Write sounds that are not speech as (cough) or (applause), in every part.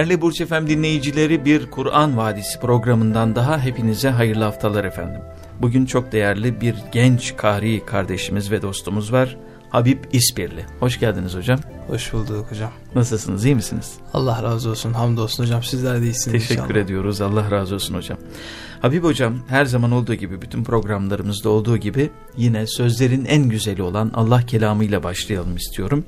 Değerli Burç Efem dinleyicileri bir Kur'an Vadisi programından daha hepinize hayırlı haftalar efendim. Bugün çok değerli bir genç kari kardeşimiz ve dostumuz var. Habib İspirli. Hoş geldiniz hocam. Hoş bulduk hocam. Nasılsınız iyi misiniz? Allah razı olsun hamdolsun hocam sizler de iyisiniz Teşekkür inşallah. ediyoruz Allah razı olsun hocam. Habib hocam her zaman olduğu gibi bütün programlarımızda olduğu gibi yine sözlerin en güzeli olan Allah kelamıyla başlayalım istiyorum.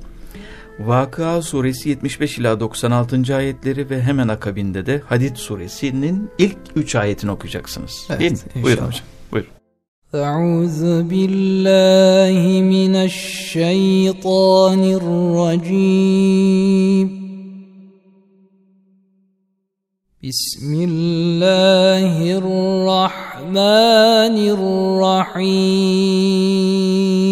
Vakıa suresi 75 ila 96. ayetleri ve hemen akabinde de Hadid suresinin ilk 3 ayetini okuyacaksınız. Evet, Değil mi? inşallah. Buyurun hocam. Buyurun. أعوذ بالله من الشيطان الرجيم بسم الله الرحمن الرحيم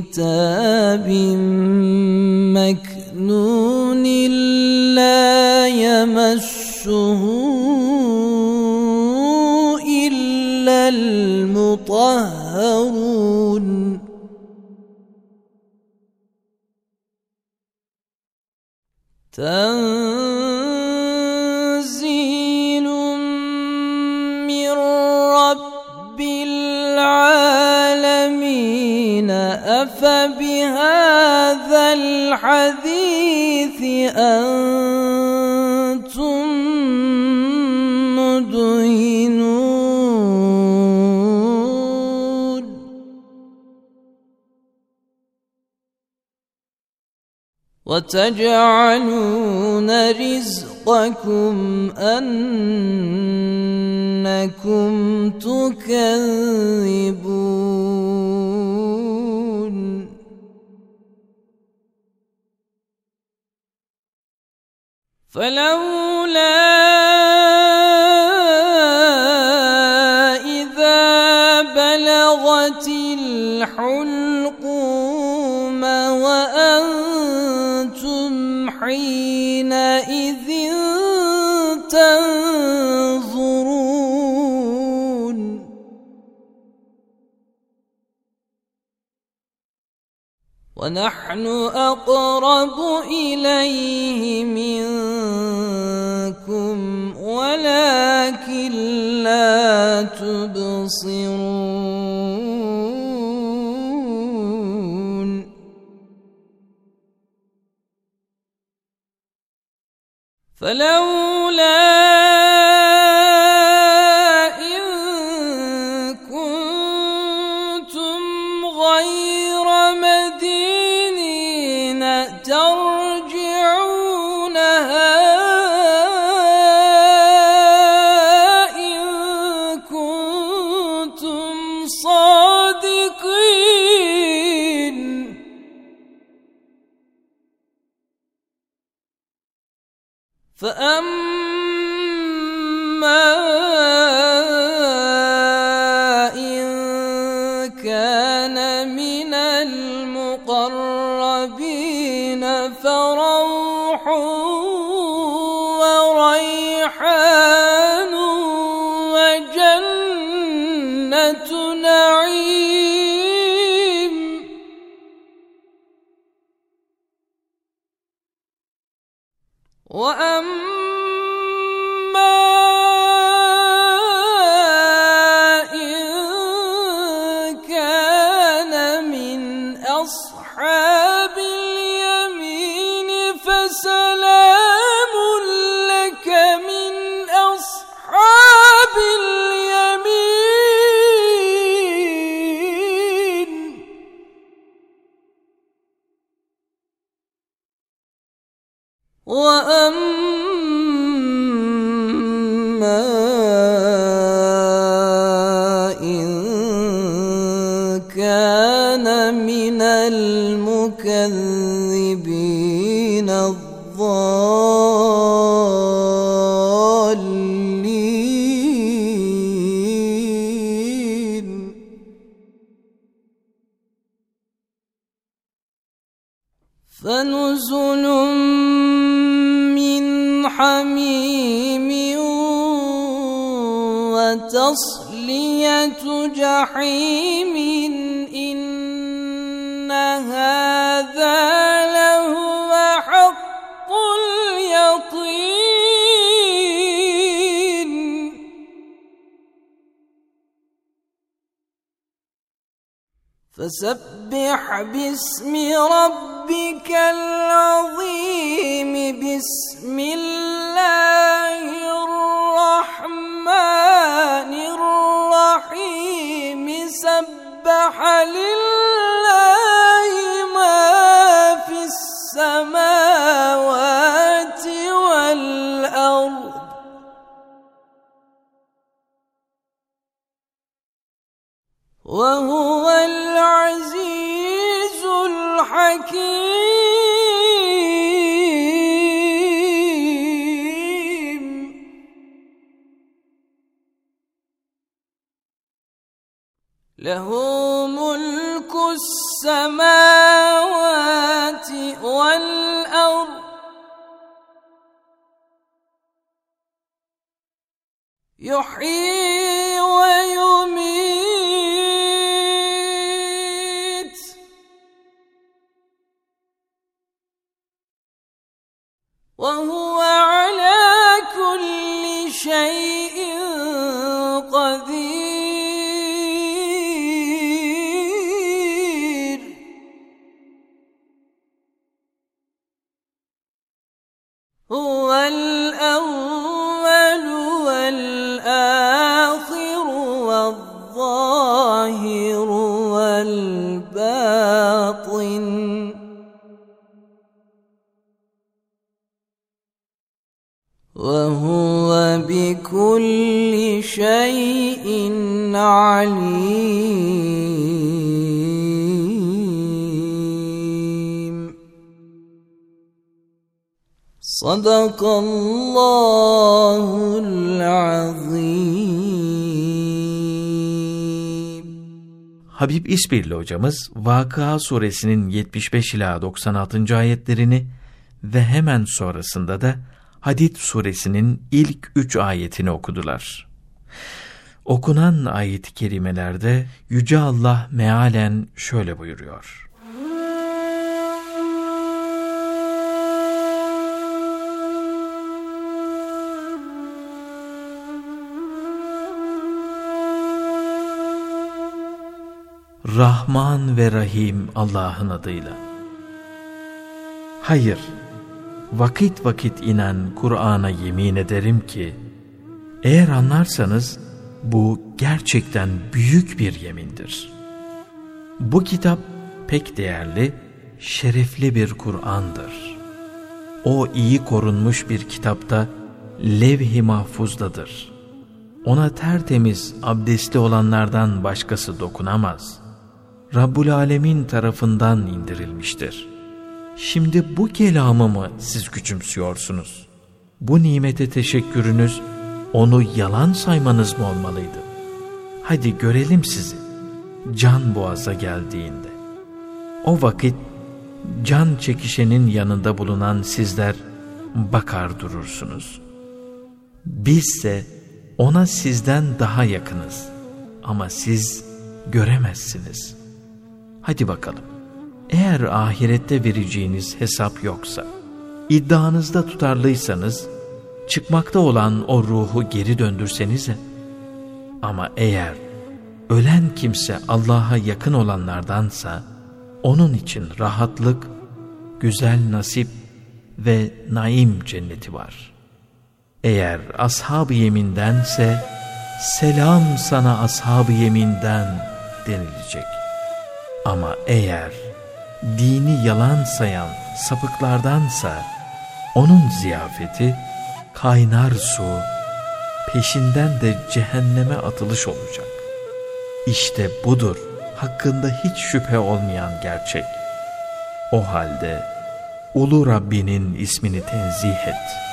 كتاب مكنون لا يمسه إلا المطهرون تنزيل أفبهذا الحديث أنتم مدهنون. وتجعلون رزقكم أنكم تكذبون. فلولا إذا بلغت الحلقوم وأنتم حينئذ تنظرون. ونحن أقرب إليه منكم ولكن لا تبصرون. فلولا sun. لله بكل شيء عليم صدق الله العظيم Habib İspirli hocamız Vakıa suresinin 75 ila 96. ayetlerini ve hemen sonrasında da Hadid suresinin ilk üç ayetini okudular. Okunan ayet-i kerimelerde Yüce Allah mealen şöyle buyuruyor. Rahman ve Rahim Allah'ın adıyla. Hayır, vakit vakit inen Kur'an'a yemin ederim ki, eğer anlarsanız bu gerçekten büyük bir yemindir. Bu kitap pek değerli, şerefli bir Kur'an'dır. O iyi korunmuş bir kitapta levh-i mahfuzdadır. Ona tertemiz, abdestli olanlardan başkası dokunamaz. Rabbul Alemin tarafından indirilmiştir. Şimdi bu kelamı mı siz küçümsüyorsunuz? Bu nimete teşekkürünüz, onu yalan saymanız mı olmalıydı? Hadi görelim sizi, can boğaza geldiğinde. O vakit, can çekişenin yanında bulunan sizler bakar durursunuz. Bizse ona sizden daha yakınız ama siz göremezsiniz. Hadi bakalım. Eğer ahirette vereceğiniz hesap yoksa, iddianızda tutarlıysanız, çıkmakta olan o ruhu geri döndürsenize. Ama eğer ölen kimse Allah'a yakın olanlardansa, onun için rahatlık, güzel nasip ve naim cenneti var. Eğer ashab-ı yemindense, selam sana ashab-ı yeminden denilecek. Ama eğer dini yalan sayan sapıklardansa, onun ziyafeti kaynar su, peşinden de cehenneme atılış olacak. İşte budur hakkında hiç şüphe olmayan gerçek. O halde Ulu Rabbinin ismini tenzih et.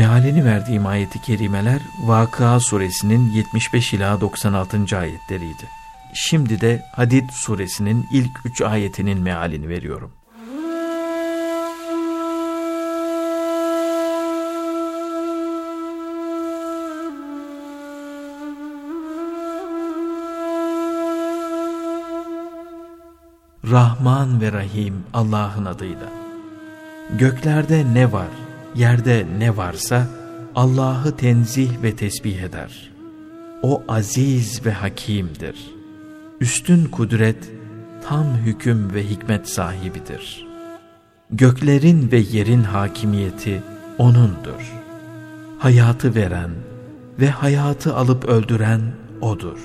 Mealini verdiğim ayeti kerimeler Vakıa suresinin 75 ila 96. ayetleriydi. Şimdi de Hadid suresinin ilk üç ayetinin mealini veriyorum. Rahman ve Rahim Allah'ın adıyla. Göklerde ne var, yerde ne varsa Allah'ı tenzih ve tesbih eder. O aziz ve hakimdir. Üstün kudret, tam hüküm ve hikmet sahibidir. Göklerin ve yerin hakimiyeti O'nundur. Hayatı veren ve hayatı alıp öldüren O'dur.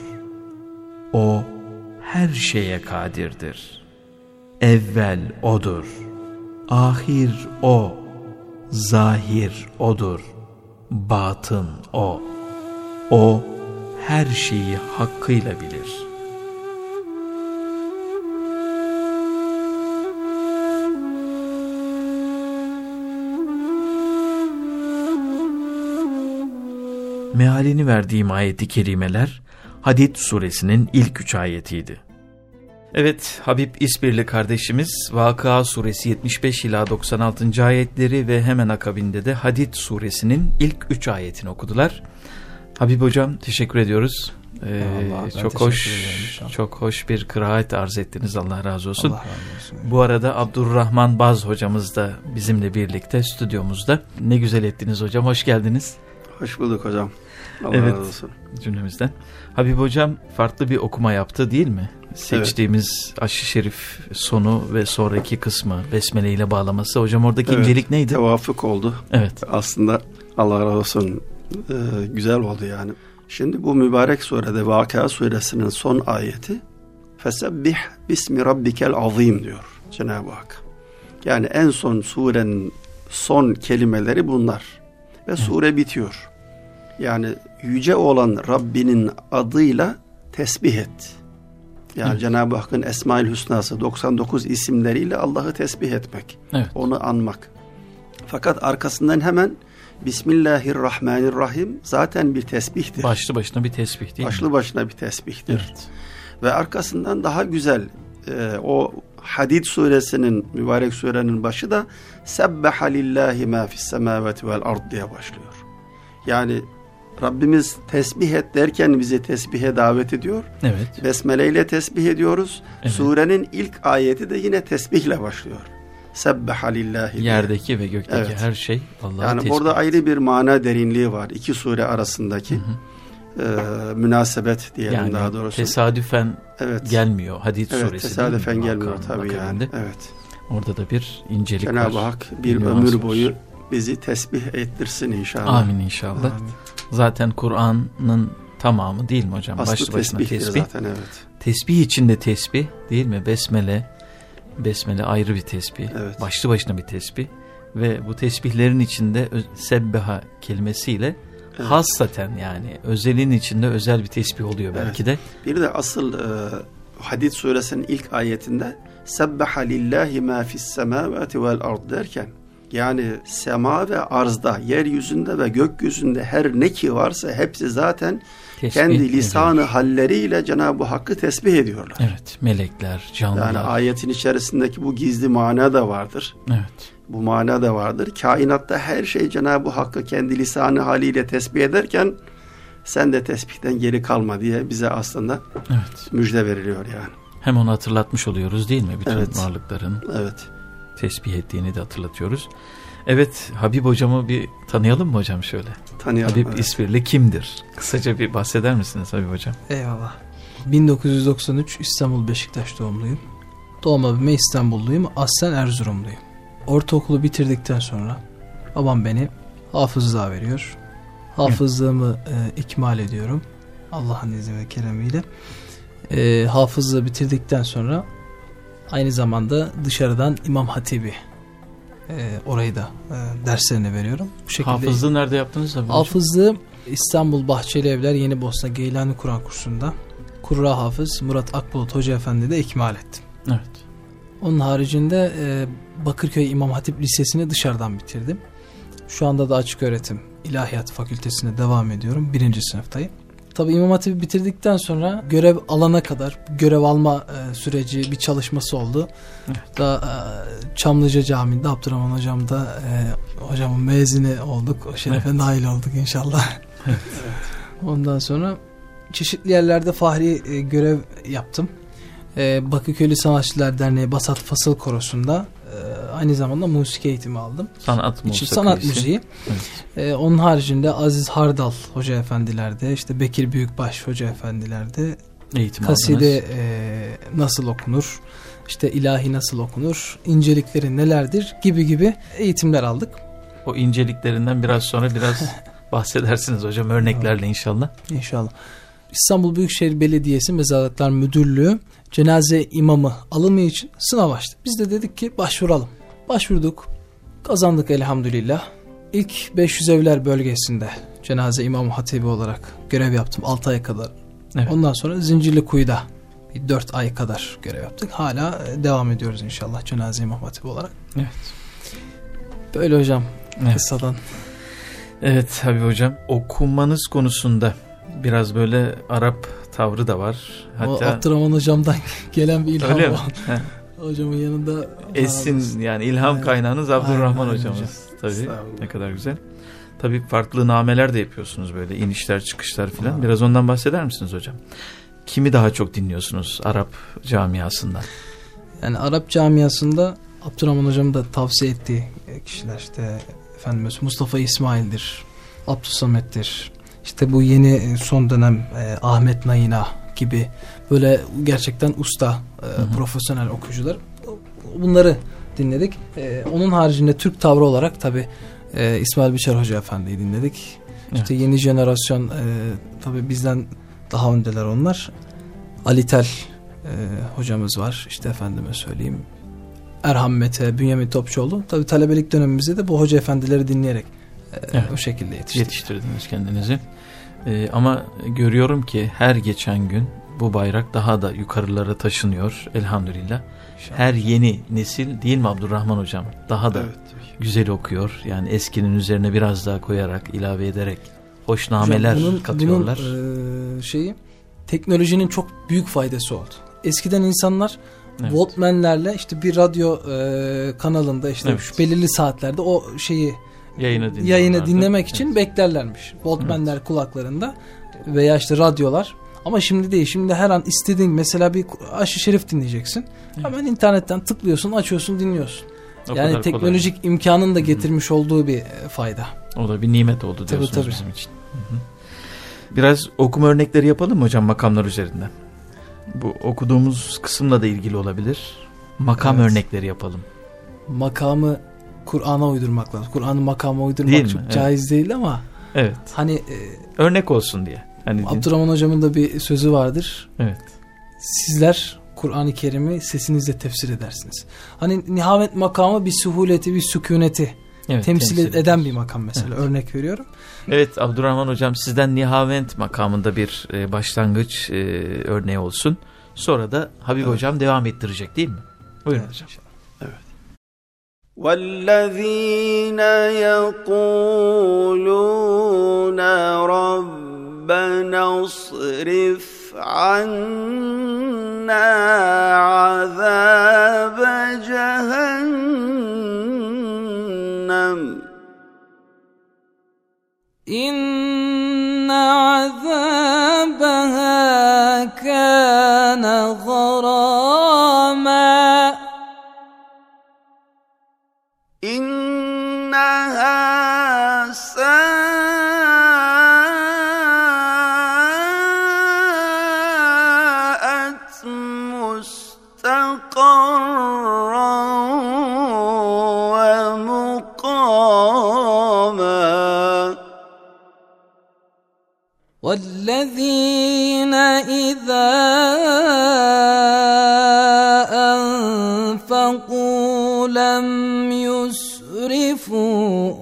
O her şeye kadirdir. Evvel O'dur. Ahir O. Zahir O'dur. Batın O. O her şeyi hakkıyla bilir. Mealini verdiğim ayeti kerimeler Hadid suresinin ilk üç ayetiydi. Evet, Habib İspirli kardeşimiz Vakıa suresi 75 ila 96. ayetleri ve hemen akabinde de Hadid suresinin ilk 3 ayetini okudular. Habib hocam teşekkür ediyoruz. Ee, Allah, çok hoş çok hoş bir kıraat arz ettiniz Allah razı olsun. Allah razı olsun. Bu arada Abdurrahman Baz hocamız da bizimle birlikte stüdyomuzda. Ne güzel ettiniz hocam. Hoş geldiniz Hoş bulduk hocam. Allah Evet. razı olsun. cümlemizden. Habib hocam farklı bir okuma yaptı değil mi? Seçtiğimiz aşı şerif sonu ve sonraki kısmı besmele ile bağlaması. Hocam oradaki Evet. incelik neydi? Tevafuk oldu. Evet. Aslında Allah razı olsun e, güzel oldu yani. Şimdi bu mübarek surede Vakıa suresinin son ayeti Fesebbih bismi rabbikel azim diyor Cenab-ı Hak. Yani en son surenin son kelimeleri bunlar. Ve sure bitiyor. Yani yüce olan Rabbinin adıyla tesbih et. Yani Evet. Cenab-ı Hakk'ın Esmaül Hüsnası 99 isimleriyle Allah'ı tesbih etmek. Evet. Onu anmak. Fakat arkasından hemen Bismillahirrahmanirrahim zaten bir tesbihtir. Başlı başına bir tesbih değil Başlı mi? başına bir tesbihtir. Evet. Ve arkasından daha güzel e, o Hadid suresinin mübarek surenin başı da Sebbaha lillahi ma fis semavati vel ard diye başlıyor. Yani Rabbimiz tesbih et derken bizi tesbihe davet ediyor. Evet. Besmele ile tesbih ediyoruz. Evet. Surenin ilk ayeti de yine tesbihle başlıyor. Sebbaha lillahi. diye. Yerdeki ve gökteki Evet. her şey Allah'a Yani tesbih. orada ayrı bir mana derinliği var. İki sure arasındaki e, münasebet diyelim yani daha doğrusu. tesadüfen evet. gelmiyor Hadid Evet, suresi. tesadüfen gelmiyor tabii yani. Evet. Orada da bir incelik var. Cenab-ı Hak bir ömür var. boyu bizi tesbih ettirsin inşallah. Amin inşallah. Zaten Kur'an'ın tamamı değil mi hocam? Aslı Başlı başına tesbih. zaten evet. Tesbih içinde tesbih değil mi? Besmele. Besmele ayrı bir tesbih. Evet. Başlı başına bir tesbih. Ve bu tesbihlerin içinde sebbeha kelimesiyle Evet. hassaten yani özelin içinde özel bir tesbih oluyor belki de. Bir de asıl e, Hadid suresinin ilk ayetinde Sebbaha lillahi ma fis semavati vel ard derken Yani sema ve arzda, yeryüzünde ve gökyüzünde her ne ki varsa hepsi zaten Tesbih kendi lisanı ediyor. halleriyle Cenab-ı Hakk'ı tesbih ediyorlar. Evet, melekler, canlılar. Yani ayetin içerisindeki bu gizli mana da vardır. Evet. Bu mana da vardır. Kainatta her şey Cenab-ı Hakk'ı kendi lisanı haliyle tesbih ederken sen de tesbihten geri kalma diye bize aslında Evet. müjde veriliyor yani. Hem onu hatırlatmış oluyoruz değil mi? Bütün Evet. varlıkların Evet. Tesbih ettiğini de hatırlatıyoruz. Evet, Habib hocamı bir tanıyalım mı hocam şöyle? Tanıyalım. Habib evet. İsvirli kimdir? Kısaca bir bahseder misiniz Habib hocam? Eyvallah. 1993 İstanbul Beşiktaş doğumluyum. Doğma büyüme İstanbulluyum. Aslen Erzurumluyum. Ortaokulu bitirdikten sonra babam beni hafızlığa veriyor. Hafızlığımı e, ikmal ediyorum. Allah'ın izniyle ve keremiyle. E, hafızlığı bitirdikten sonra aynı zamanda dışarıdan İmam Hatibi e, orayı da e, derslerini veriyorum. Bu şekilde Hafızlığı nerede yaptınız hocam? Hafızlığı İstanbul Bahçeli Evler Yeni Bosna Geylani Kur'an kursunda Kurra Hafız Murat Akbulut Hoca Efendi de ikmal ettim. Evet. Onun haricinde e, Bakırköy İmam Hatip Lisesi'ni dışarıdan bitirdim. Şu anda da açık öğretim İlahiyat Fakültesine devam ediyorum. Birinci sınıftayım. Tabi İmam Hatip'i bitirdikten sonra görev alana kadar görev alma e, süreci bir çalışması oldu. Da e, Çamlıca Camii'nde Abdurrahman Hocam da e, hocamın mezini olduk. O şerefe nail olduk inşallah. (laughs) Ondan sonra çeşitli yerlerde fahri e, görev yaptım. E, Bakırköylü Sanatçılar Derneği Basat Fasıl Korosu'nda aynı zamanda musiki eğitimi aldım. Sanat İçin musiki. sanat müziği. Evet. E, onun haricinde Aziz Hardal Hoca Efendilerde, işte Bekir Büyükbaş Hoca Efendilerde Eğitim kaside aldınız. e, nasıl okunur, işte ilahi nasıl okunur, incelikleri nelerdir gibi gibi eğitimler aldık. O inceliklerinden biraz sonra biraz (laughs) bahsedersiniz hocam örneklerle inşallah. İnşallah. İstanbul Büyükşehir Belediyesi Mezarlıklar Müdürlüğü cenaze imamı alımı için sınav açtı. Biz de dedik ki başvuralım. Başvurduk. Kazandık elhamdülillah. İlk 500 evler bölgesinde cenaze imamı hatibi olarak görev yaptım 6 ay kadar. Evet. Ondan sonra Zincirli Kuyu'da bir 4 ay kadar görev yaptık. Hala e, devam ediyoruz inşallah cenaze imam hatibi olarak. Evet. Böyle hocam Evet. kıssadan. Evet Habib hocam okumanız konusunda biraz böyle Arap tavrı da var. O Hatta Abdurrahman hocamdan (laughs) gelen bir ilham öyle mi? o. (laughs) Hocamın yanında Esin yani ilham kaynağınız Abdurrahman Aynen, hocamız. hocam. Tabii ne kadar güzel. Tabii farklı nameler de yapıyorsunuz böyle inişler çıkışlar filan. Biraz ondan bahseder misiniz hocam? Kimi daha çok dinliyorsunuz Arap camiasında? Yani Arap camiasında Abdurrahman hocam da tavsiye ettiği kişiler işte efendim Mustafa İsmail'dir, Abdüsamet'tir. İşte bu yeni e, son dönem e, Ahmet Nayina gibi böyle gerçekten usta, e, hı. profesyonel okuyucular. Bunları dinledik. E, onun haricinde Türk tavrı olarak tabi e, İsmail Biçer Hoca Efendi'yi dinledik. İşte yeni jenerasyon e, tabi bizden daha öndeler onlar. Ali Tel e, hocamız var. İşte efendime söyleyeyim. Erhan Mete, Bünyamin Topçuoğlu. Tabi talebelik dönemimizde de bu hoca efendileri dinleyerek Evet. o şekilde yetiştik. Yetiştirdiniz kendinizi. Ee, ama görüyorum ki her geçen gün bu bayrak daha da yukarılara taşınıyor elhamdülillah. İnşallah. Her yeni nesil değil mi Abdurrahman hocam? Daha da Evet. güzel okuyor. Yani eskinin üzerine biraz daha koyarak, ilave ederek hoşnameler Hocam bunun, katıyorlar. Bunun e, şeyi teknolojinin çok büyük faydası oldu. Eskiden insanlar Evet. Walkman'lerle işte bir radyo e, kanalında işte Evet. şu belirli saatlerde o şeyi Yayını dinliyorlardı. yayını dinlemek için Evet. beklerlermiş. Walkman'ler kulaklarında veya işte radyolar. Ama şimdi değil. Şimdi her an istediğin mesela bir aşı şerif dinleyeceksin. Evet. Hemen internetten tıklıyorsun, açıyorsun, dinliyorsun. O yani kolay. teknolojik imkanın da getirmiş olduğu bir e, fayda. O da bir nimet oldu Tabii, diyorsunuz tabii. bizim için. Hı hı. Biraz okuma örnekleri yapalım mı hocam makamlar üzerinden? Bu okuduğumuz kısımla da ilgili olabilir. Makam Evet. örnekleri yapalım. Makamı Kur'an'a uydurmak lazım. Kur'an'ı makama uydurmak Değil mi? çok Evet. caiz değil ama Evet. hani e, Örnek olsun diye. Hani Abdurrahman hocamın da bir sözü vardır. Evet. Sizler Kur'an-ı Kerim'i sesinizle tefsir edersiniz. Hani nihavet makamı bir suhuleti, bir sükuneti Evet, temsil, temsil eden bir makam mesela. Örnek veriyorum. Evet Abdurrahman hocam sizden Nihavent makamında bir e, başlangıç e, örneği olsun. Sonra da Habib Evet. hocam devam ettirecek değil mi? Buyurun Evet, hocam. والذين يقولون ربنا اصرف عنا عذاب جهنم إن والذين إذا أنفقوا لم يسرفوا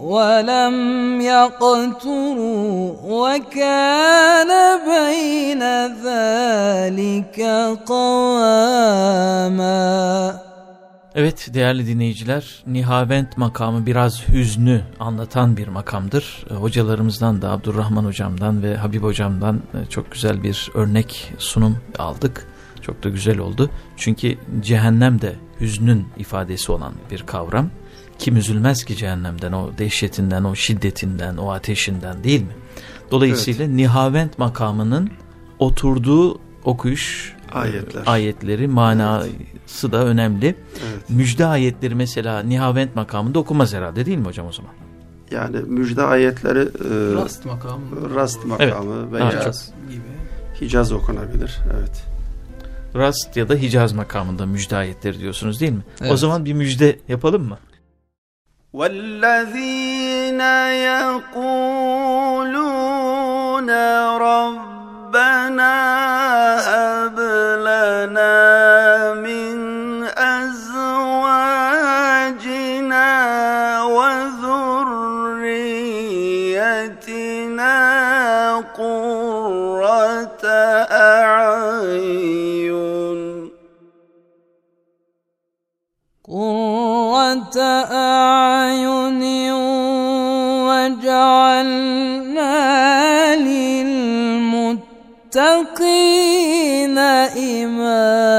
ولم يقتروا وكان بين ذلك قواما Evet değerli dinleyiciler, Nihavent makamı biraz hüznü anlatan bir makamdır. E, Hocalarımızdan da Abdurrahman hocamdan ve Habib hocamdan e, çok güzel bir örnek sunum aldık. Çok da güzel oldu. Çünkü cehennem de hüznün ifadesi olan bir kavram. Kim üzülmez ki cehennemden, o dehşetinden, o şiddetinden, o ateşinden değil mi? Dolayısıyla Nihavent makamının oturduğu okuyuş Ayetler. e, ayetleri manası da önemli. Evet. Müjde ayetleri mesela Nihavent makamında okunmaz herhalde değil mi hocam o zaman? Yani müjde ayetleri e, Rast makamı. rast makamı veya Daha çok. gibi. Hicaz okunabilir. Evet. Rast ya da Hicaz makamında müjde ayetleri diyorsunuz değil mi? O Evet. zaman bir müjde yapalım mı? والذين يقولون ربنا للمتقين إماما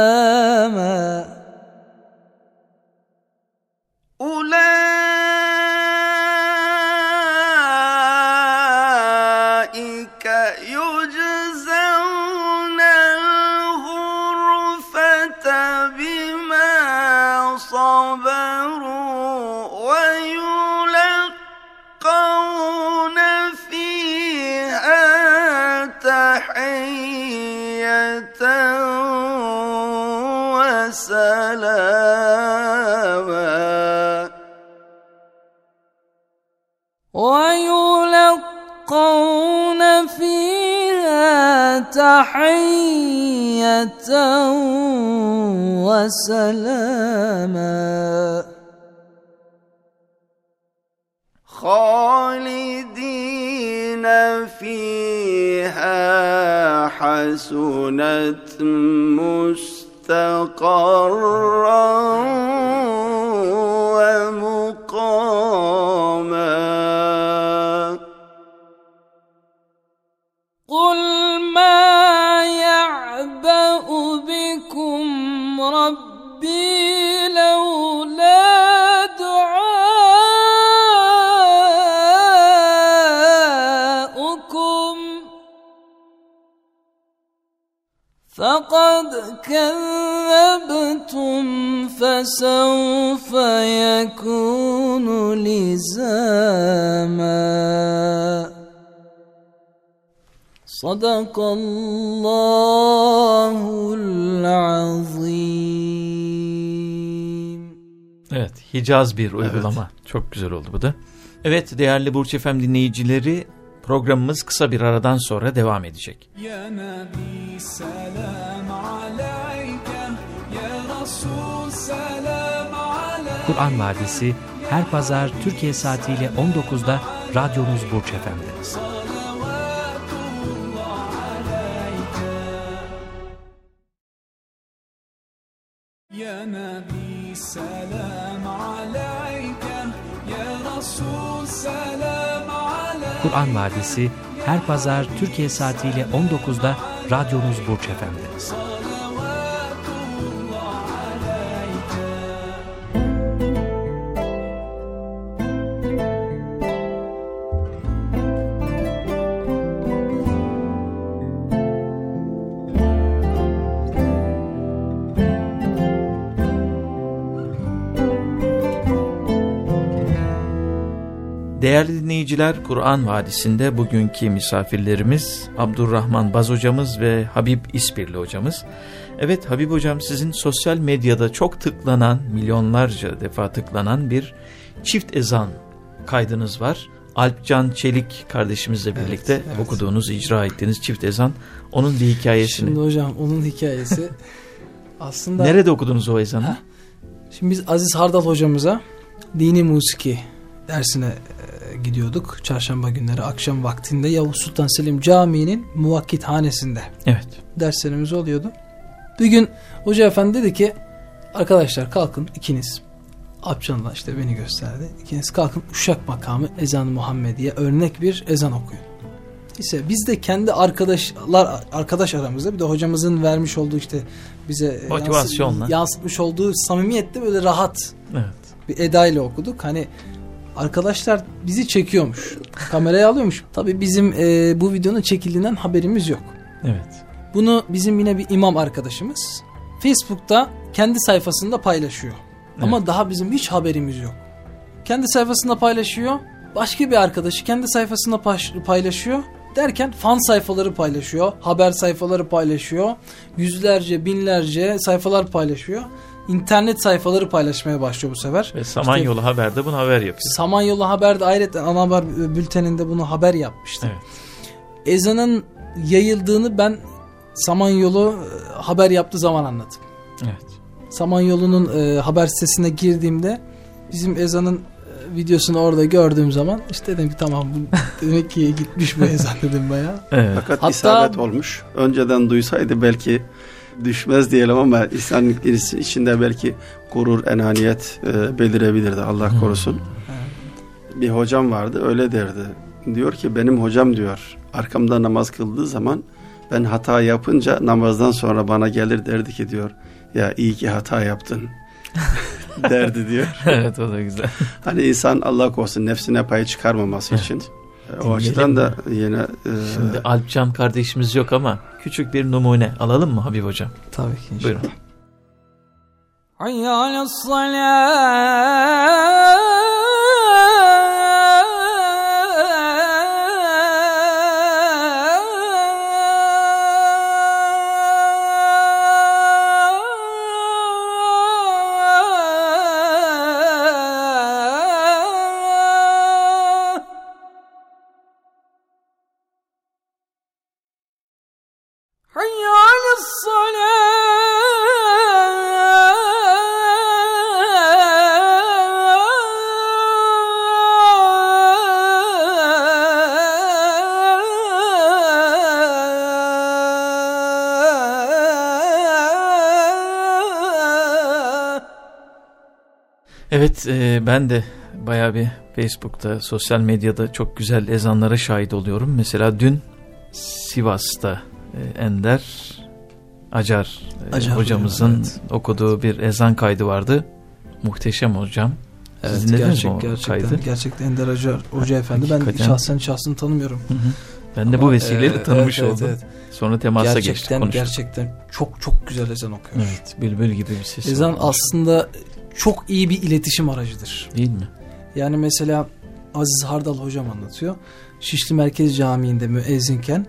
تحية وسلاما. خالدين فيها حسنت مستقرا. فقد كذبتم فسوف يكون لزاما صدق الله العظيم Evet Hicaz bir uygulama. Çok güzel oldu bu da. Evet değerli Burç Efem dinleyicileri Programımız kısa bir aradan sonra devam edecek. Ya Nebi selam aleyke, ya Resul selam aleyke. Kur'an Vadisi her pazar Türkiye saatiyle 19'da radyomuz Burç Efendi. Ya Nebi selam aleyke, ya Resul selam Kur'an Vadisi her pazar Türkiye saatiyle 19'da radyonuz Burç Efendi. Değerli dinleyiciler, Kur'an Vadisi'nde bugünkü misafirlerimiz Abdurrahman Baz hocamız ve Habib İspirli hocamız. Evet Habib hocam sizin sosyal medyada çok tıklanan, milyonlarca defa tıklanan bir çift ezan kaydınız var. Alpcan Çelik kardeşimizle birlikte evet. okuduğunuz, icra ettiğiniz çift ezan. Onun bir hikayesini. Şimdi hocam onun hikayesi (laughs) aslında Nerede okudunuz o ezanı? Ha. Şimdi biz Aziz Hardal hocamıza dini musiki dersine e, gidiyorduk. Çarşamba günleri akşam vaktinde Yavuz Sultan Selim Camii'nin muvakkit hanesinde Evet. derslerimiz oluyordu. Bir gün hoca efendi dedi ki arkadaşlar kalkın ikiniz Apçan'la işte beni gösterdi. İkiniz kalkın Uşak makamı ezan Muhammediye örnek bir ezan okuyun. İşte biz de kendi arkadaşlar arkadaş aramızda bir de hocamızın vermiş olduğu işte bize yansı- yansıtmış olduğu samimiyette böyle rahat Evet. bir edayla okuduk. Hani arkadaşlar bizi çekiyormuş. Kameraya alıyormuş. Tabii bizim e, bu videonun çekildiğinden haberimiz yok. Evet. Bunu bizim yine bir imam arkadaşımız Facebook'ta kendi sayfasında paylaşıyor. Ama daha bizim hiç haberimiz yok. Kendi sayfasında paylaşıyor. Başka bir arkadaşı kendi sayfasında paylaşıyor. Derken fan sayfaları paylaşıyor. Haber sayfaları paylaşıyor. Yüzlerce, binlerce sayfalar paylaşıyor. İnternet sayfaları paylaşmaya başlıyor bu sefer. Ve Samanyolu Haber'de bunu haber yapıyor. Samanyolu Haber'de ayrıca ana haber bülteninde bunu haber yapmıştı. Evet. Ezanın yayıldığını ben Samanyolu e, haber yaptığı zaman anladım. Evet. Samanyolu'nun e, haber sitesine girdiğimde bizim ezanın e, videosunu orada gördüğüm zaman işte dedim ki tamam bu (laughs) demek ki gitmiş bu ezan dedim bayağı. Evet. Fakat Hatta- isabet olmuş. Önceden duysaydı belki düşmez diyelim ama insanın içinde belki gurur, enaniyet e, belirebilirdi Allah korusun. Bir hocam vardı öyle derdi. Diyor ki benim hocam diyor arkamda namaz kıldığı zaman ben hata yapınca namazdan sonra bana gelir derdi ki diyor ya iyi ki hata yaptın (laughs) derdi diyor. evet o da güzel. Hani insan Allah korusun nefsine pay çıkarmaması için. Dinleyelim o açıdan mi? da yine... E... Şimdi Alp Cam kardeşimiz yok ama küçük bir numune alalım mı Habib Hocam? Tabii ki inşallah. Buyurun. Hayya Evet e, ben de bayağı bir Facebook'ta, sosyal medyada çok güzel ezanlara şahit oluyorum. Mesela dün Sivas'ta e, Ender Acar, e, Acar hocamızın hocam, evet. okuduğu bir ezan kaydı vardı. Muhteşem hocam. Evet, Siz gerçek, mi o gerçekten, kaydı? gerçekten Ender Hoca, Hoca Efendi ben şahsen şahsını tanımıyorum. Hı hı. Ben de bu vesileyle e, tanımış evet, evet, oldum. evet. Sonra temasa geçtik Gerçekten konuştuk. gerçekten çok çok güzel ezan okuyor. Evet, bülbül gibi bir ses. Ezan var. aslında çok iyi bir iletişim aracıdır. Değil mi? Yani mesela Aziz Hardal hocam anlatıyor. Şişli Merkez Camii'nde müezzinken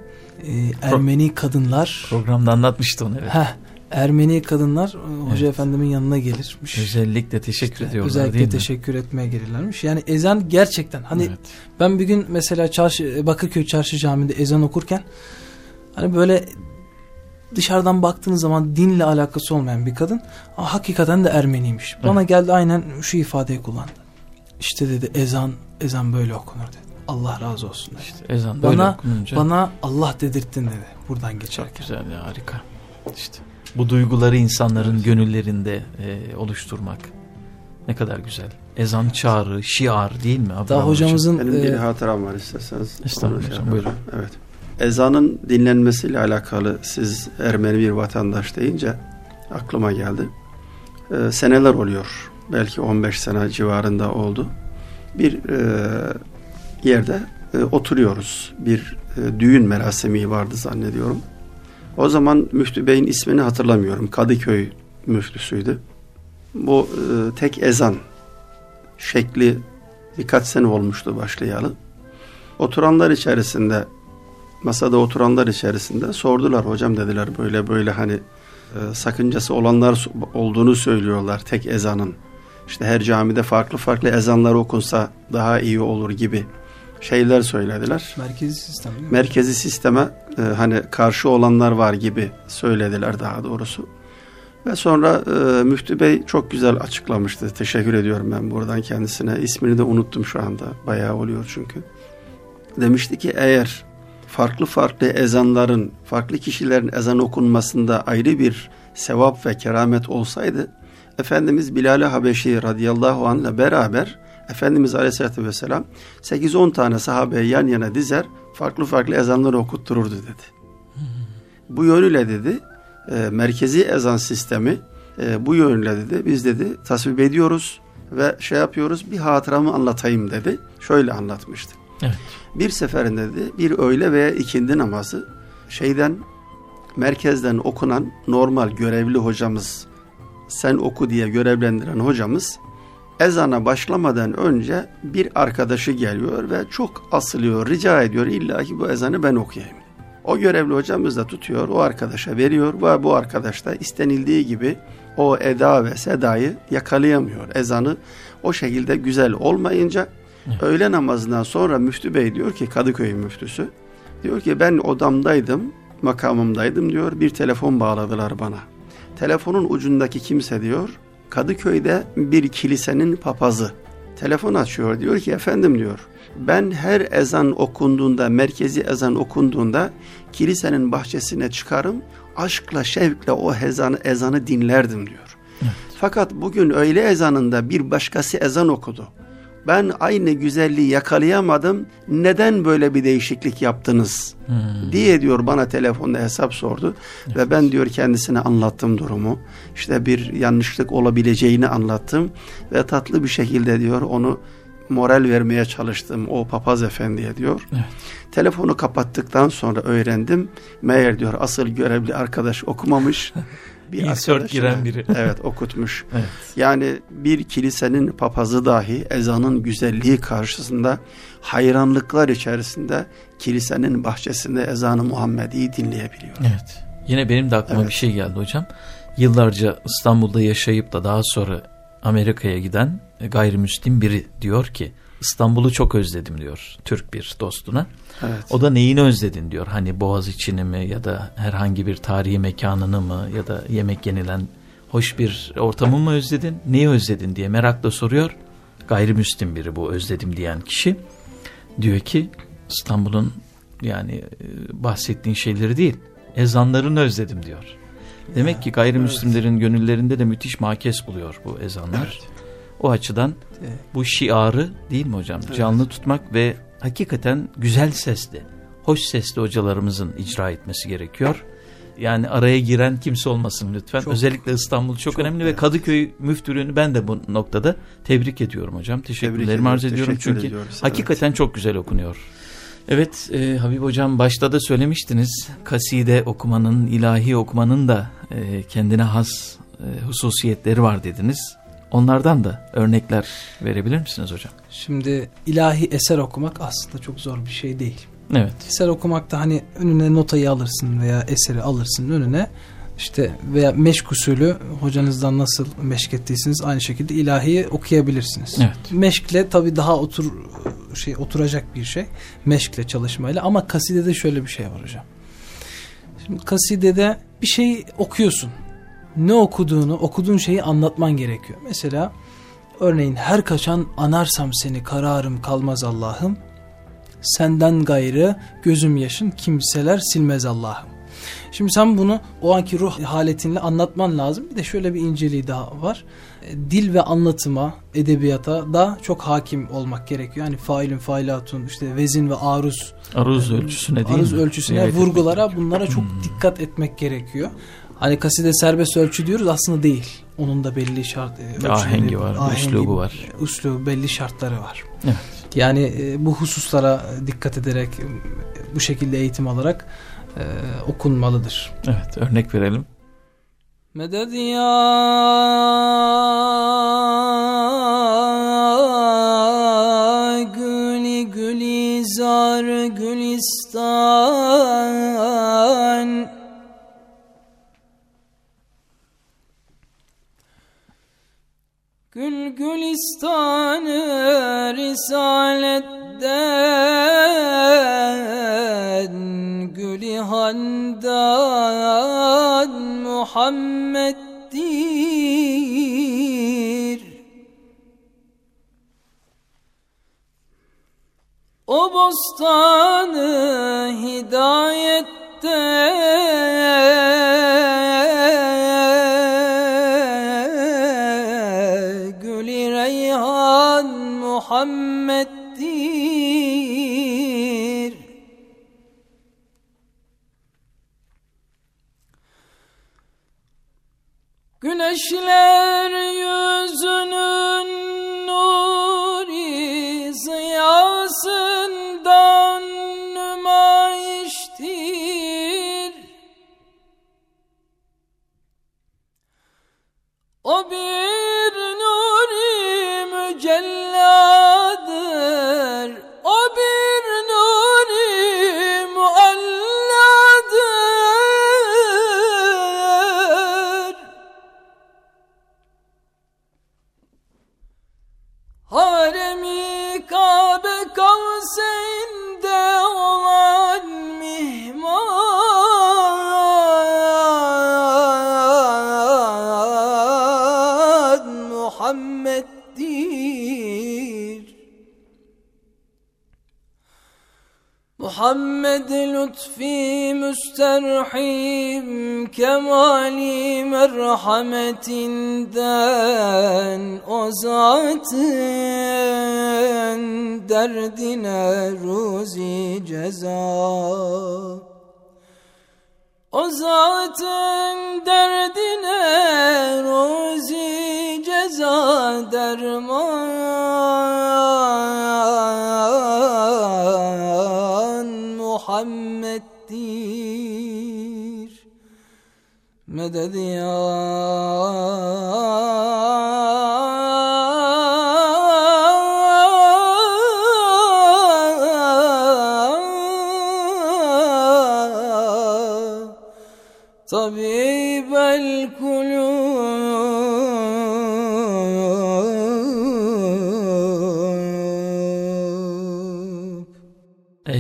e, Ermeni kadınlar Programda anlatmıştı onu evet. heh, Ermeni kadınlar e, hoca Evet. efendimin yanına gelirmiş. Özellikle teşekkür İşte ediyorlar özellikle değil mi? teşekkür etmeye gelirlermiş. Yani ezan gerçekten hani Evet. ben bir gün mesela çarşı, Bakırköy Çarşı Camii'nde ezan okurken hani böyle dışarıdan baktığınız zaman dinle alakası olmayan bir kadın hakikaten de Ermeniymiş. Bana geldi aynen şu ifadeyi kullandı. İşte dedi ezan ezan böyle okunur dedi. Allah razı olsun dedi. İşte ezan böyle Bana okununca bana Allah dedirttin dedi buradan çok geçerken. güzel ya harika. İşte bu duyguları insanların gönüllerinde e, oluşturmak. Ne kadar güzel. Ezan çağrı, şiar değil mi? Daha hocamızın Benim bir e, hatıram var isterseniz. Estağfurullah şey hocam, yapayım. Evet. Ezanın dinlenmesiyle alakalı siz Ermeni bir vatandaş deyince aklıma geldi. Ee, seneler oluyor. Belki 15 sene civarında oldu. Bir e, yerde e, oturuyoruz. Bir e, düğün merasimi vardı zannediyorum. O zaman Müftü Bey'in ismini hatırlamıyorum. Kadıköy müftüsüydü. Bu e, tek ezan şekli birkaç sene olmuştu başlayalı. Oturanlar içerisinde masada oturanlar içerisinde sordular hocam dediler böyle böyle hani e, sakıncası olanlar olduğunu söylüyorlar tek ezanın. İşte her camide farklı farklı ezanlar okunsa daha iyi olur gibi şeyler söylediler. merkezi sistem? Merkezi sisteme e, hani karşı olanlar var gibi söylediler daha doğrusu. Ve sonra e, Müftü Bey çok güzel açıklamıştı. Teşekkür ediyorum ben buradan kendisine. İsmini de unuttum şu anda. Bayağı oluyor çünkü. Demişti ki eğer farklı farklı ezanların, farklı kişilerin ezan okunmasında ayrı bir sevap ve keramet olsaydı, Efendimiz Bilal-i Habeşi radıyallahu anh ile beraber Efendimiz aleyhissalatü vesselam 8-10 tane sahabeyi yan yana dizer, farklı farklı ezanları okuttururdu dedi. Bu yönüyle dedi, e, merkezi ezan sistemi e, bu yönüyle dedi, biz dedi tasvip ediyoruz ve şey yapıyoruz, bir hatıramı anlatayım dedi. Şöyle anlatmıştı. Evet. Bir seferinde dedi bir öğle veya ikindi namazı şeyden merkezden okunan normal görevli hocamız sen oku diye görevlendiren hocamız ezana başlamadan önce bir arkadaşı geliyor ve çok asılıyor rica ediyor illa ki bu ezanı ben okuyayım. O görevli hocamız da tutuyor o arkadaşa veriyor ve bu arkadaş da istenildiği gibi o eda ve sedayı yakalayamıyor. Ezanı o şekilde güzel olmayınca Evet. öğle namazından sonra müftü bey diyor ki Kadıköy müftüsü diyor ki ben odamdaydım makamımdaydım diyor bir telefon bağladılar bana. Telefonun ucundaki kimse diyor Kadıköy'de bir kilisenin papazı. Telefon açıyor diyor ki efendim diyor ben her ezan okunduğunda merkezi ezan okunduğunda kilisenin bahçesine çıkarım aşkla şevkle o ezanı, ezanı dinlerdim diyor. Fakat bugün öğle ezanında bir başkası ezan okudu. Ben aynı güzelliği yakalayamadım. Neden böyle bir değişiklik yaptınız? Hmm. diye diyor bana telefonda hesap sordu ve ben diyor kendisine anlattım durumu. İşte bir yanlışlık olabileceğini anlattım ve tatlı bir şekilde diyor onu moral vermeye çalıştım o papaz efendiye diyor. Evet. Telefonu kapattıktan sonra öğrendim. Meğer diyor asıl görevli arkadaş okumamış. (laughs) Bir Insert giren biri. (laughs) Evet okutmuş. Evet. Yani bir kilisenin papazı dahi ezanın güzelliği karşısında hayranlıklar içerisinde kilisenin bahçesinde ezanı Muhammedi'yi dinleyebiliyor. Evet. Yine benim de aklıma Evet. bir şey geldi hocam. Yıllarca İstanbul'da yaşayıp da daha sonra Amerika'ya giden gayrimüslim biri diyor ki İstanbul'u çok özledim diyor Türk bir dostuna. Evet. O da neyini özledin diyor. Hani Boğaz içini mi ya da herhangi bir tarihi mekanını mı ya da yemek yenilen hoş bir ortamı mı özledin? Neyi özledin diye merakla soruyor. Gayrimüslim biri bu özledim diyen kişi. Diyor ki İstanbul'un yani e, bahsettiğin şeyleri değil ezanlarını özledim diyor. Demek ki gayrimüslimlerin gönüllerinde de müthiş makes buluyor bu ezanlar. O açıdan Evet. bu şiarı değil mi hocam? Canlı tutmak ve hakikaten güzel sesli, hoş sesli hocalarımızın icra etmesi gerekiyor. Yani araya giren kimse olmasın lütfen. Çok- Özellikle İstanbul çok, çok önemli ve evet. Kadıköy müftülüğünü ben de bu noktada tebrik ediyorum hocam. Teşekkürlerimi arz ediyorum teşekkür çünkü ediyoruz, hakikaten çok güzel okunuyor. Evet e, Habib hocam başta da söylemiştiniz kaside okumanın, ilahi okumanın da e, kendine has e, hususiyetleri var dediniz. Onlardan da örnekler verebilir misiniz hocam? Şimdi ilahi eser okumak aslında çok zor bir şey değil. Evet. Eser okumakta hani önüne notayı alırsın veya eseri alırsın önüne işte veya meşk usulü hocanızdan nasıl meşk ettiyseniz aynı şekilde ilahiyi okuyabilirsiniz. Evet. Meşkle tabi daha otur şey oturacak bir şey. Meşkle çalışmayla ama kasidede şöyle bir şey var hocam. Şimdi kasidede bir şey okuyorsun. Ne okuduğunu, okuduğun şeyi anlatman gerekiyor. Mesela örneğin her kaçan anarsam seni kararım kalmaz Allah'ım. Senden gayrı gözüm yaşın kimseler silmez Allah'ım. Şimdi sen bunu o anki ruh haletinle anlatman lazım. Bir de şöyle bir inceliği daha var. E, Dil ve anlatıma, edebiyata da çok hakim olmak gerekiyor. Yani failün, failatun, işte vezin ve aruz Aruz ölçüsüne değil aruz mi? ölçüsüne, Riayet vurgulara bunlara çok Hmm. dikkat etmek gerekiyor. Hani kaside serbest ölçü diyoruz aslında değil. Onun da belli şart e, ölçüleri, Ahengi var, ahengi, üslubu var. üslubu, belli şartları var. Evet. Yani e, bu hususlara dikkat ederek e, bu şekilde eğitim alarak e, okunmalıdır. Evet örnek verelim. Meded ya Gülü gülizar gülistan risaletten Gülü handan Muhammed'dir. O bostanı hidayette Muhammed'dir Güneşler yüzünün nuri ziyasından nümayiştir. O bir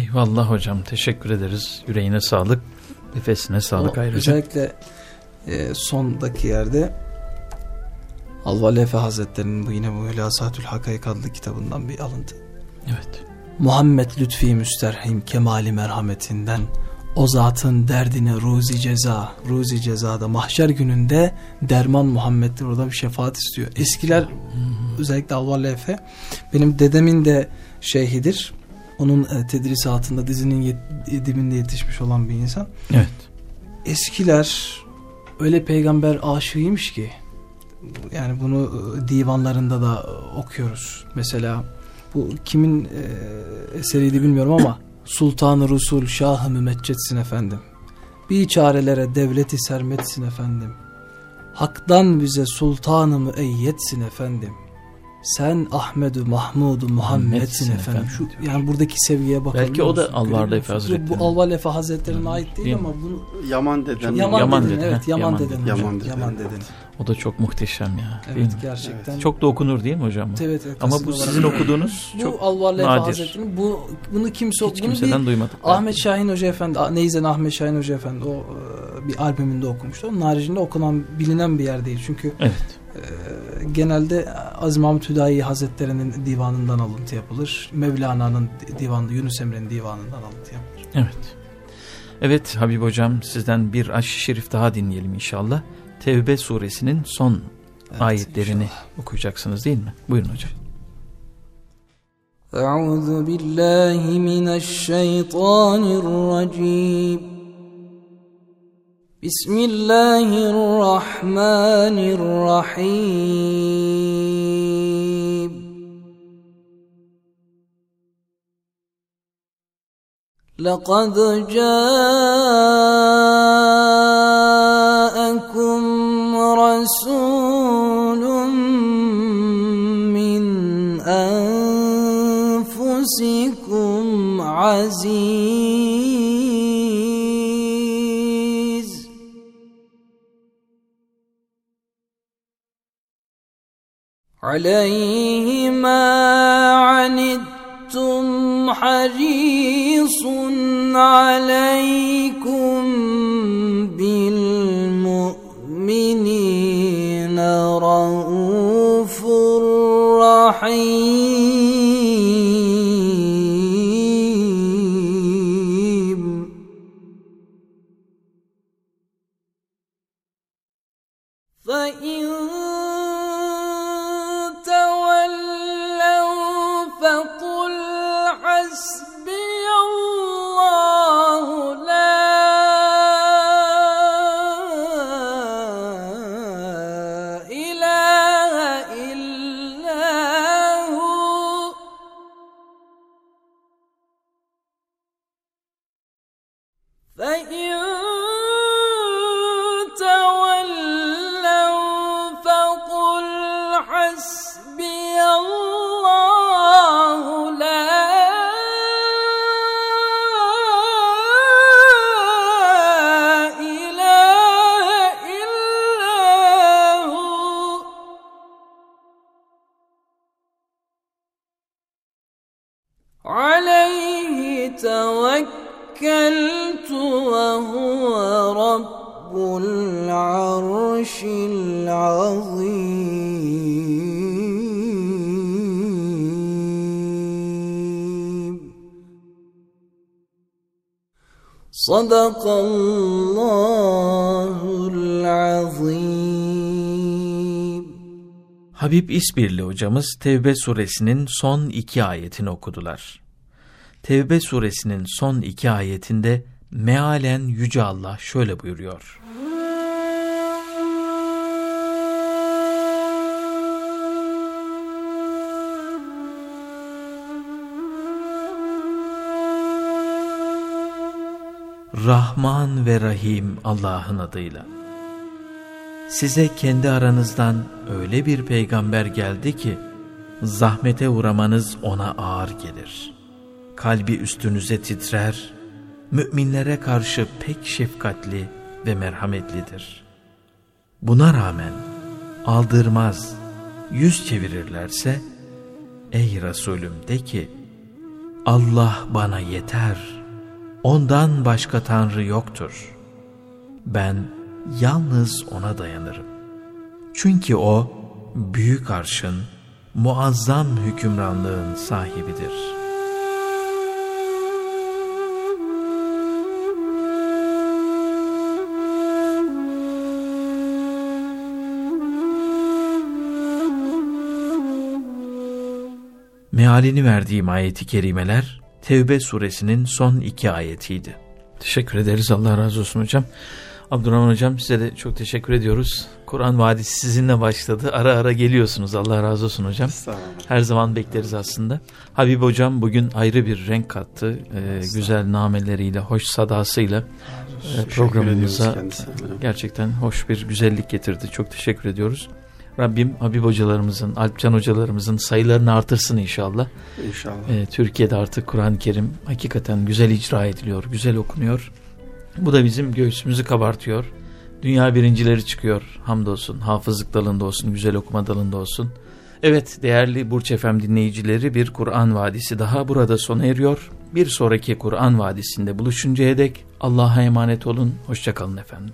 Eyvallah hocam teşekkür ederiz. Yüreğine sağlık. Nefesine sağlık O ayrıca. Özellikle e, sondaki yerde Alvalefe Hazretleri'nin bu yine bu Hülasatül Hakayk adlı kitabından bir alıntı. Evet. Muhammed lütfi müsterhim kemali merhametinden o zatın derdine ruzi ceza, ruzi cezada mahşer gününde derman Muhammed'dir orada bir şefaat istiyor. Eskiler özellikle Alvalefe benim dedemin de şeyhidir. Onun e, tedrisatında dizinin yet- dibinde yetişmiş olan bir insan. Evet. Eskiler öyle peygamber aşığıymış ki yani bunu e, divanlarında da e, okuyoruz. Mesela bu kimin e, eseriydi bilmiyorum ama (coughs) Sultan-ı Rusul Şah-ı Mümeccetsin efendim. Bir çarelere devleti sermetsin efendim. Hak'tan bize sultanı müeyyetsin efendim. Sen Ahmedu Mahmudu Muhammed'sin efendim. efendim Şu yani buradaki seviyeye bakabiliyor Belki o da? Alvar Lefe Hazretleri'nin. Bu Alvar Lefe Hazretleri'ne ait değil Değil ama bunu Yaman deden. Yaman, Yaman dedin, deden, evet Yaman, Yaman deden. deden. hocam, Yaman deden, Yaman evet. deden. O da çok muhteşem ya. Evet gerçekten. Çok da okunur değil mi hocam? evet, evet, Ama bu olarak- sizin okuduğunuz bu çok Alvar Lefe nadir. Hazretleri'nin bu bunu kimse hiç bunu kimseden bir duymadık. Ahmet Şahin Hoca Efendi Neyzen Ahmet Şahin Hoca Efendi o e, bir albümünde okumuştu. Onun haricinde okunan bilinen bir yer değil. Çünkü Evet. e, genelde Aziz Mahmut Hüdayi Hazretleri'nin divanından alıntı yapılır. Mevlana'nın divanı, Yunus Emre'nin divanından alıntı yapılır. Evet. Evet Habib Hocam sizden bir aşk-ı şerif daha dinleyelim inşallah. Tevbe suresinin son evet, ayetlerini inşallah. okuyacaksınız değil mi? Buyurun hocam. Euzu billahi mineşşeytanirracim. بسم الله الرحمن الرحيم. لقد جاءكم رسول من أنفسكم عزيز. عليه ما عنتم حريص عليكم بالمؤمنين رؤوف رحيم. Sadakallahul azim. Habib İsbirli hocamız Tevbe suresinin son iki ayetini okudular. Tevbe suresinin son iki ayetinde mealen Yüce Allah şöyle buyuruyor. Rahman ve Rahim Allah'ın adıyla. Size kendi aranızdan öyle bir peygamber geldi ki, zahmete uğramanız ona ağır gelir. Kalbi üstünüze titrer, müminlere karşı pek şefkatli ve merhametlidir. Buna rağmen aldırmaz, yüz çevirirlerse, ey Resulüm de ki, Allah bana yeter, ondan başka Tanrı yoktur. Ben yalnız ona dayanırım. Çünkü o büyük arşın, muazzam hükümranlığın sahibidir. Mealini verdiğim ayeti kerimeler Tevbe suresinin son iki ayetiydi. Teşekkür ederiz Allah razı olsun hocam. Abdurrahman hocam size de çok teşekkür ediyoruz. Kur'an Vadisi sizinle başladı. Ara ara geliyorsunuz. Allah razı olsun hocam. Sağ olun. Her zaman bekleriz aslında. Habib hocam bugün ayrı bir renk kattı. Ee, güzel nameleriyle, hoş sadasıyla e, programımıza gerçekten hoş bir güzellik getirdi. Çok teşekkür ediyoruz. Rabbim Habib hocalarımızın, Alpcan hocalarımızın sayılarını artırsın inşallah. İnşallah. Ee, Türkiye'de artık Kur'an-ı Kerim hakikaten güzel icra ediliyor, güzel okunuyor. Bu da bizim göğsümüzü kabartıyor. Dünya birincileri çıkıyor hamdolsun. Hafızlık dalında olsun, güzel okuma dalında olsun. Evet değerli Burç Efem dinleyicileri bir Kur'an Vadisi daha burada sona eriyor. Bir sonraki Kur'an Vadisi'nde buluşuncaya dek Allah'a emanet olun. Hoşçakalın efendim.